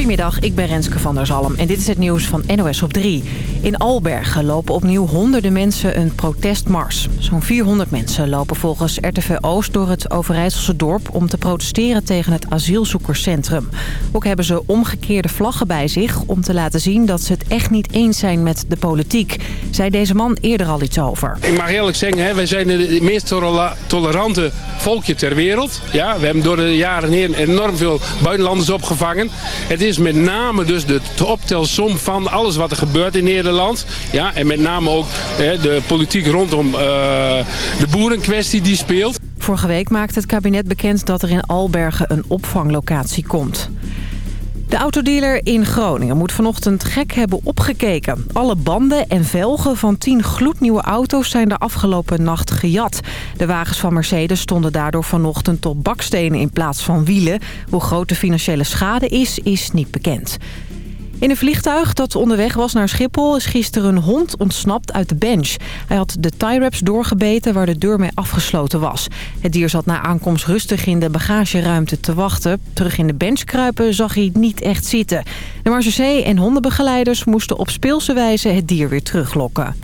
Goedemiddag, ik ben Renske van der Zalm en dit is het nieuws van NOS op 3. In Albergen lopen opnieuw honderden mensen een protestmars. Zo'n 400 mensen lopen volgens RTV Oost door het Overijsselse dorp... om te protesteren tegen het asielzoekerscentrum. Ook hebben ze omgekeerde vlaggen bij zich... om te laten zien dat ze het echt niet eens zijn met de politiek. Zei deze man eerder al iets over. Ik mag eerlijk zeggen, hè, wij zijn het meest tolerante volkje ter wereld. Ja, we hebben door de jaren heen enorm veel buitenlanders opgevangen. Het is met name dus de optelsom van alles wat er gebeurt in Nederland. Ja, en met name ook hè, de politiek rondom uh, de boerenkwestie die speelt. Vorige week maakte het kabinet bekend dat er in Albergen een opvanglocatie komt. De autodealer in Groningen moet vanochtend gek hebben opgekeken. Alle banden en velgen van tien gloednieuwe auto's zijn de afgelopen nacht gejat. De wagens van Mercedes stonden daardoor vanochtend op bakstenen in plaats van wielen. Hoe groot de financiële schade is, is niet bekend. In een vliegtuig dat onderweg was naar Schiphol is gisteren een hond ontsnapt uit de bench. Hij had de tie-wraps doorgebeten waar de deur mee afgesloten was. Het dier zat na aankomst rustig in de bagageruimte te wachten. Terug in de bench kruipen zag hij niet echt zitten. De marechaussee en hondenbegeleiders moesten op speelse wijze het dier weer teruglokken.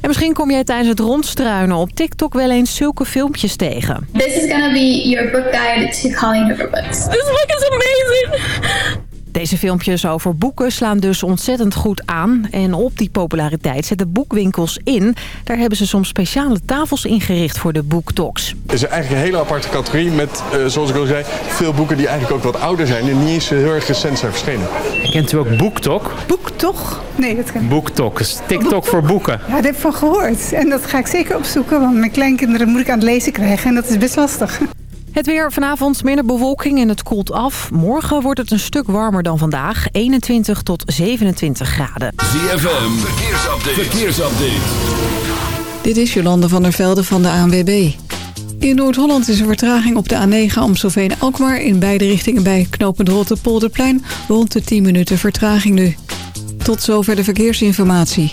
En misschien kom jij tijdens het rondstruinen op TikTok wel eens zulke filmpjes tegen. This is gonna be your book guide to calling over books. This book is amazing! Deze filmpjes over boeken slaan dus ontzettend goed aan. En op die populariteit zetten boekwinkels in. Daar hebben ze soms speciale tafels ingericht voor de boektalks. Het is eigenlijk een hele aparte categorie met, uh, zoals ik al zei... veel boeken die eigenlijk ook wat ouder zijn... en niet eens heel erg recent zijn verschenen. Kent u ook BookTok? BookTok? Nee, dat ken ik BookTok is TikTok voor boeken. Ja, daar heb ik van gehoord. En dat ga ik zeker opzoeken, want mijn kleinkinderen moet ik aan het lezen krijgen. En dat is best lastig. Het weer vanavond minder bewolking en het koelt af. Morgen wordt het een stuk warmer dan vandaag. 21 tot 27 graden. ZFM, verkeersupdate. verkeersupdate. Dit is Jolande van der Velde van de ANWB. In Noord-Holland is er vertraging op de A9 Amstelveen-Alkmaar... in beide richtingen bij knooppunt Rotterpolderplein. Rond de 10 minuten vertraging nu. Tot zover de verkeersinformatie.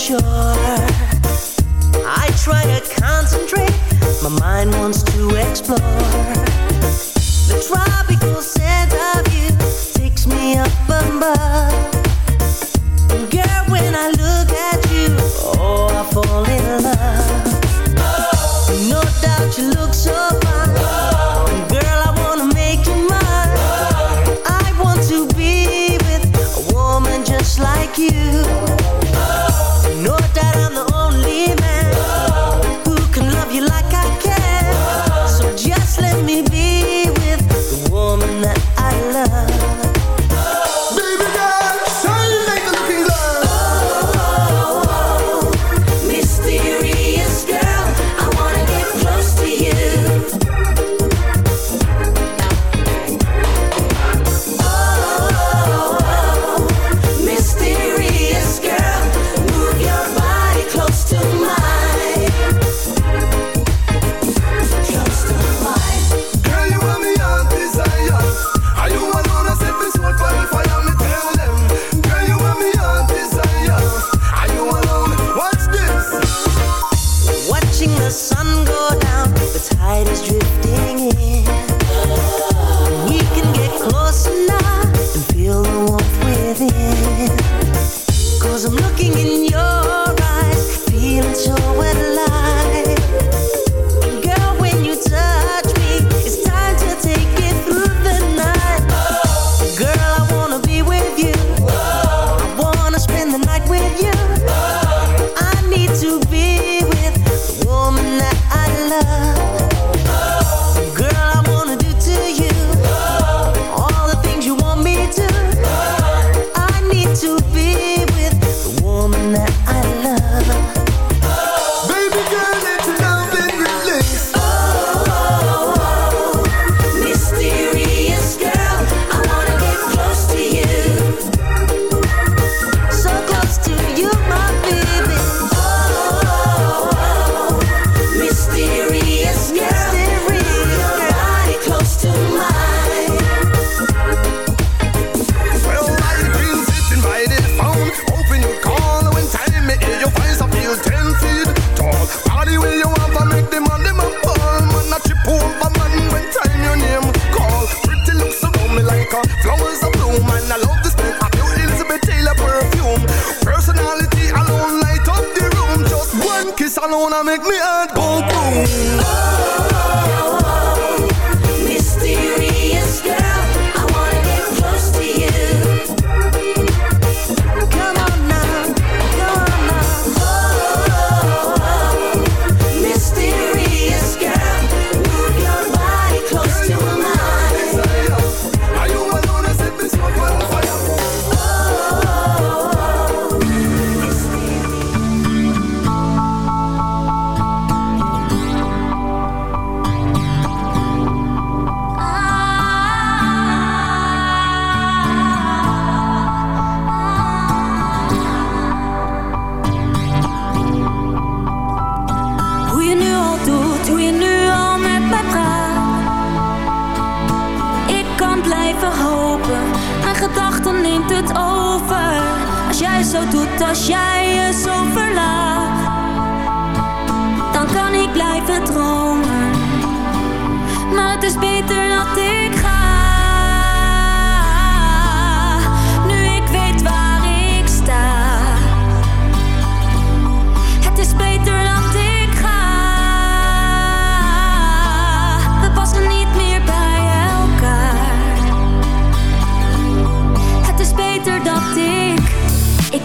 Shore. I try to concentrate, my mind wants to explore. The tropical scent of you takes me up above. Girl, when I look alone and make me heart go boom. Als jij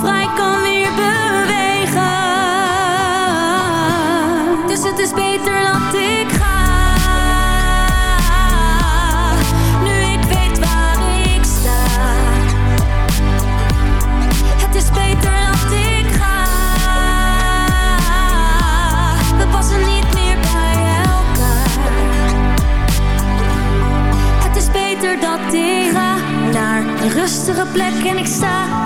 Vrij kan weer bewegen. Dus het is beter dat ik ga. Nu ik weet waar ik sta. Het is beter dat ik ga. We passen niet meer bij elkaar. Het is beter dat ik ga. Naar een rustige plek en ik sta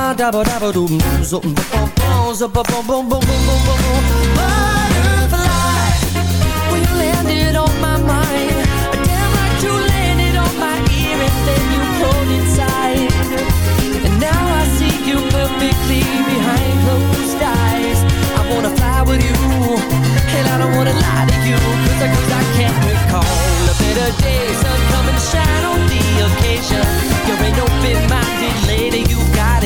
da da ba da ba. Zabba-dabba, ba-dabba-dum, zup, ba-ba, dabba-dabba-dum, zup, ba-bum, zup, ba-bum-bum-bum-bum-bum-bum. Butterfly, when you landed on my mind, damn like you landed on my ear and then you pulled inside. And now I see you perfectly behind closed eyes. I wanna fly with you, and I don't wanna lie to you, cause I, can't recall a better day, sun coming to shine on the occasion. You're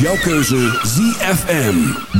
jouw keuze ZFM.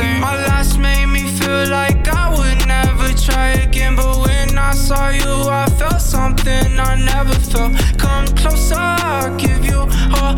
everything. My last made me feel like I would never try again, but when I saw you, I felt something I never felt. Come closer, I'll give you all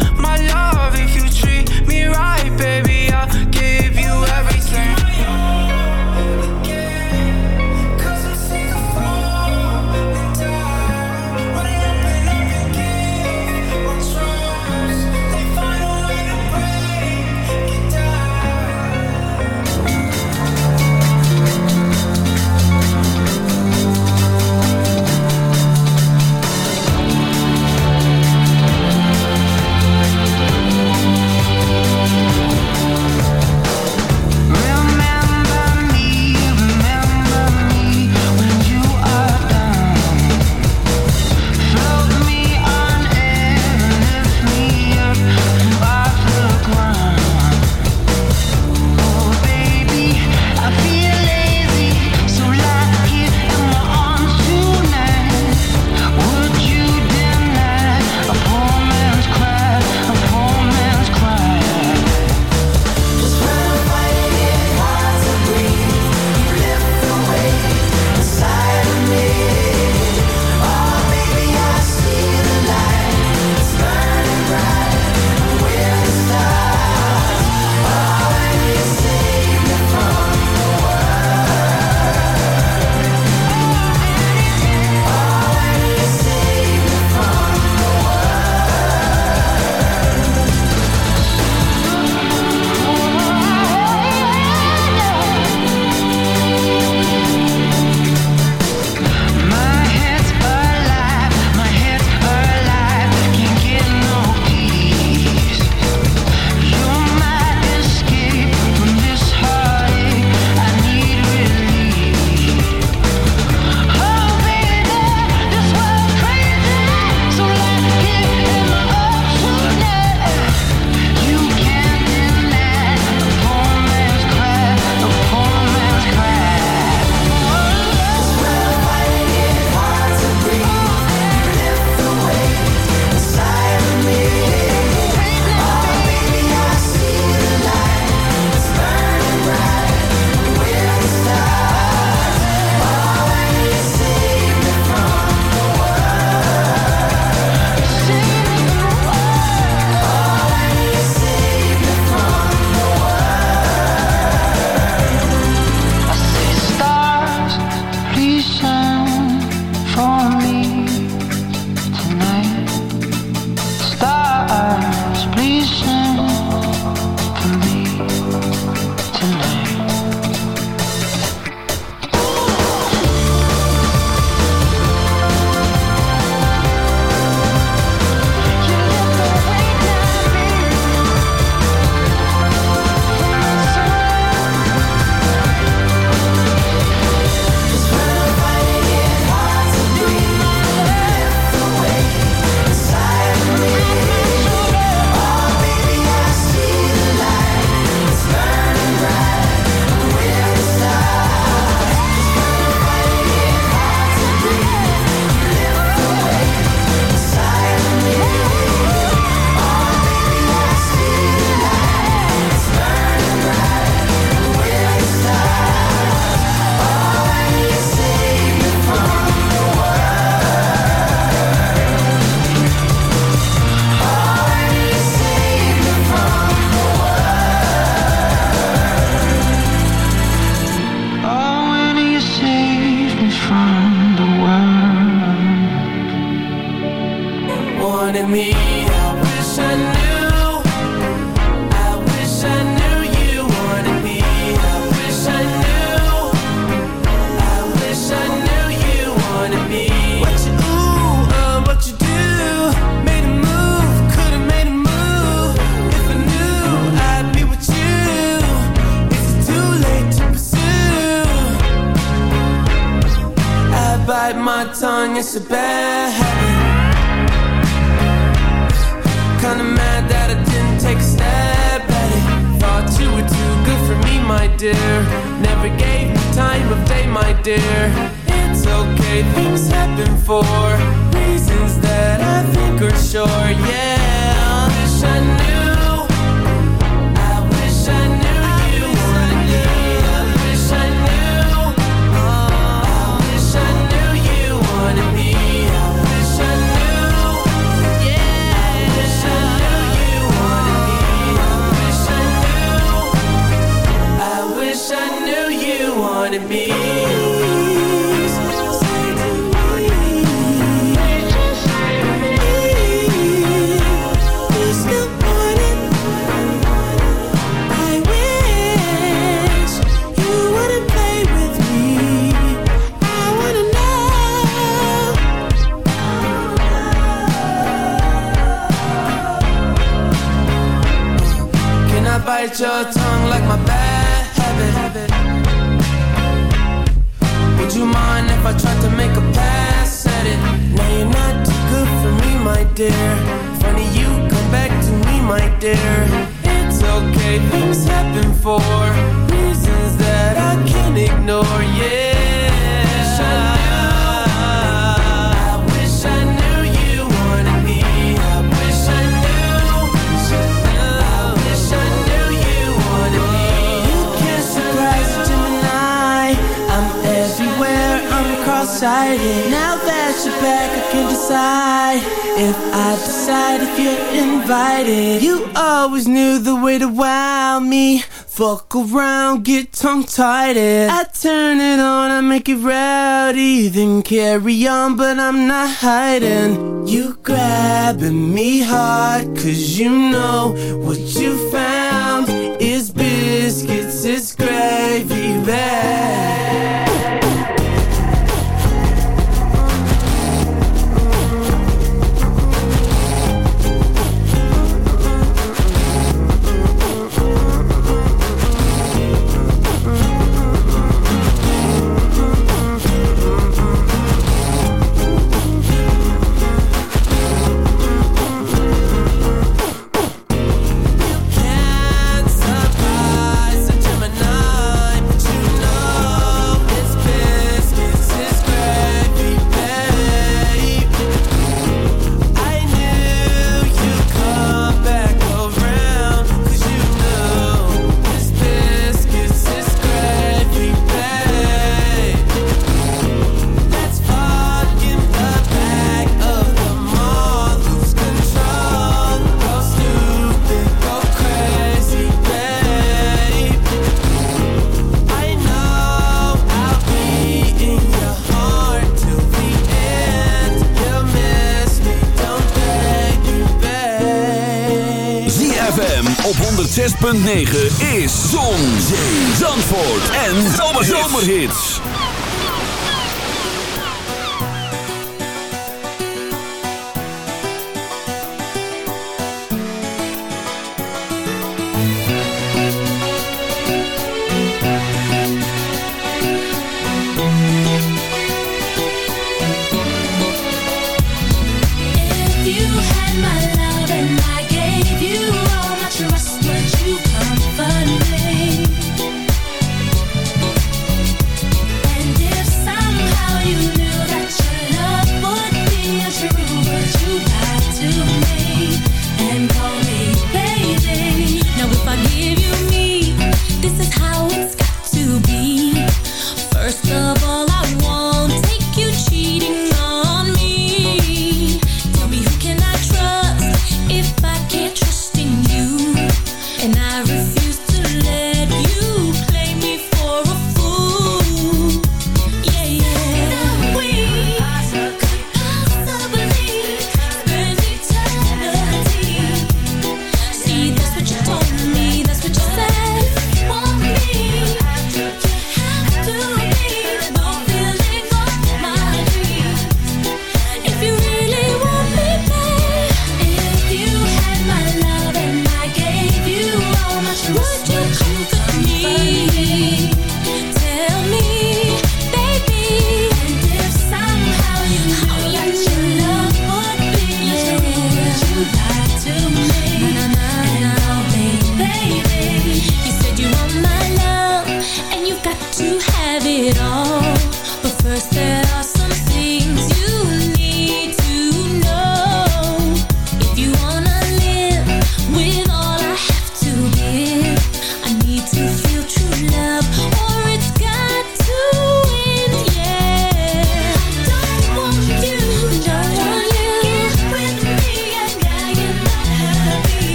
I turn it on, I make it rowdy, then carry on, but I'm not hiding. You grabbing me hard, cause you know what you found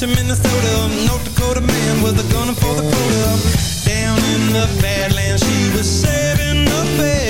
to Minnesota. North Dakota man. With a gun for the quota. Down in the Badlands She was saving the best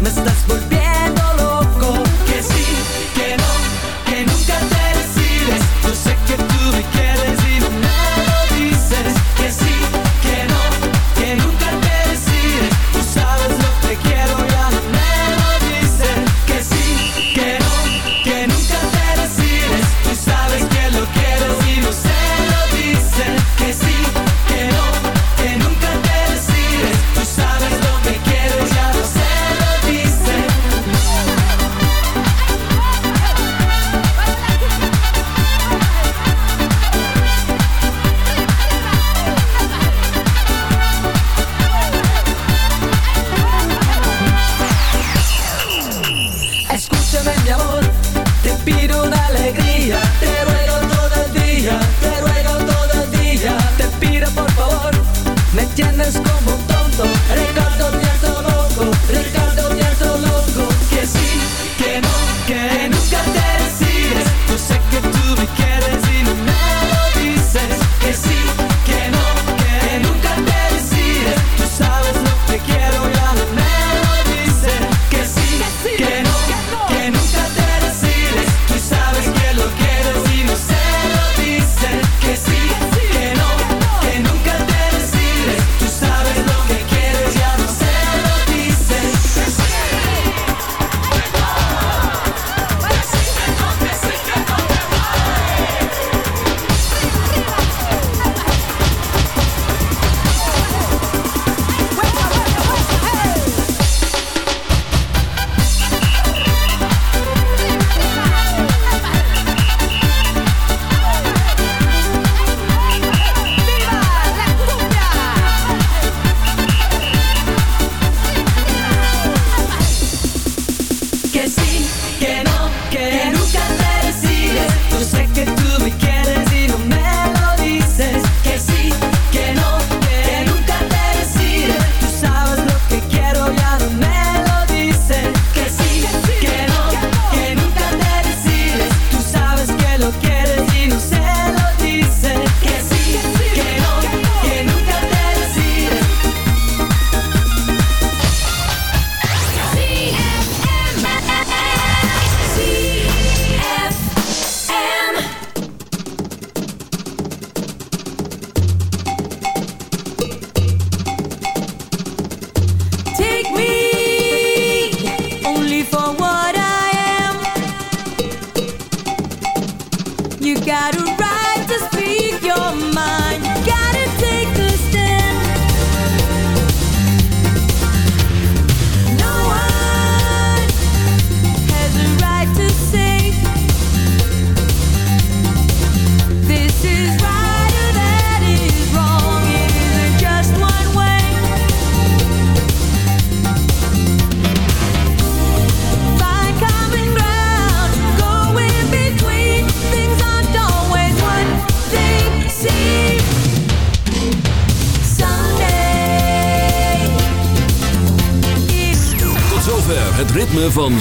мы с тобой бегаем